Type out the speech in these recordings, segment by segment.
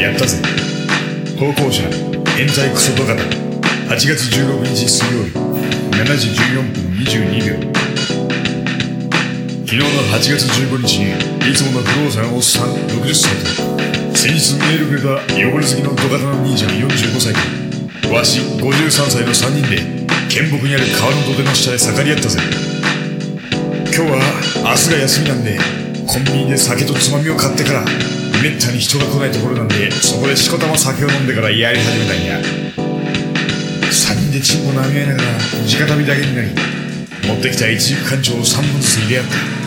やったぜ。投稿者冤罪クソドカタ8月16日水曜日7時14分22秒。昨日の8月15日にいつもの不動産おっさん60歳と先日メールくれた汚れ好きのドカの兄ちゃん45歳とわし53歳の3人で県北にある川の土手の下で盛り合ったぜ。今日は明日が休みなんでコンビニで酒とつまみを買ってからめったに人が来ないところなんでそこでしこたま酒を飲んでからやり始めたんや。3人でチンポ舐め合いながら直旅だけになり持ってきた一軸館長を3本ずつ入れ合った。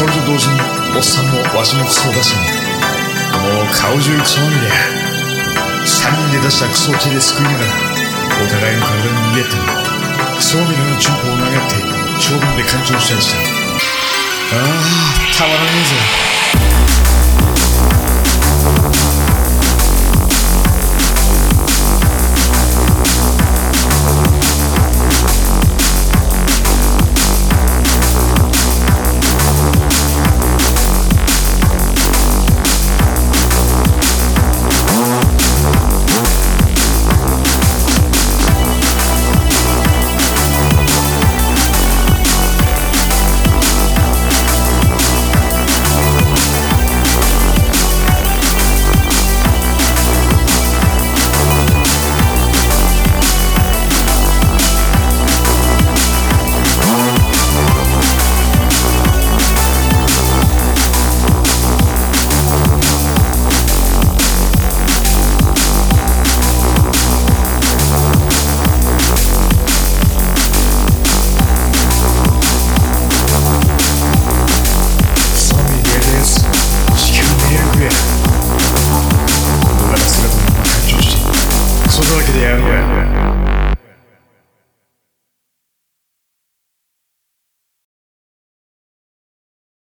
それと同時におっさんもわしもクソを出しもう顔中クソまみれ3人で出したクソを手で救いながらお互いの体に逃げてクソまみれのチンポを投げて長文で感情したりした。ああたまらねえぜ。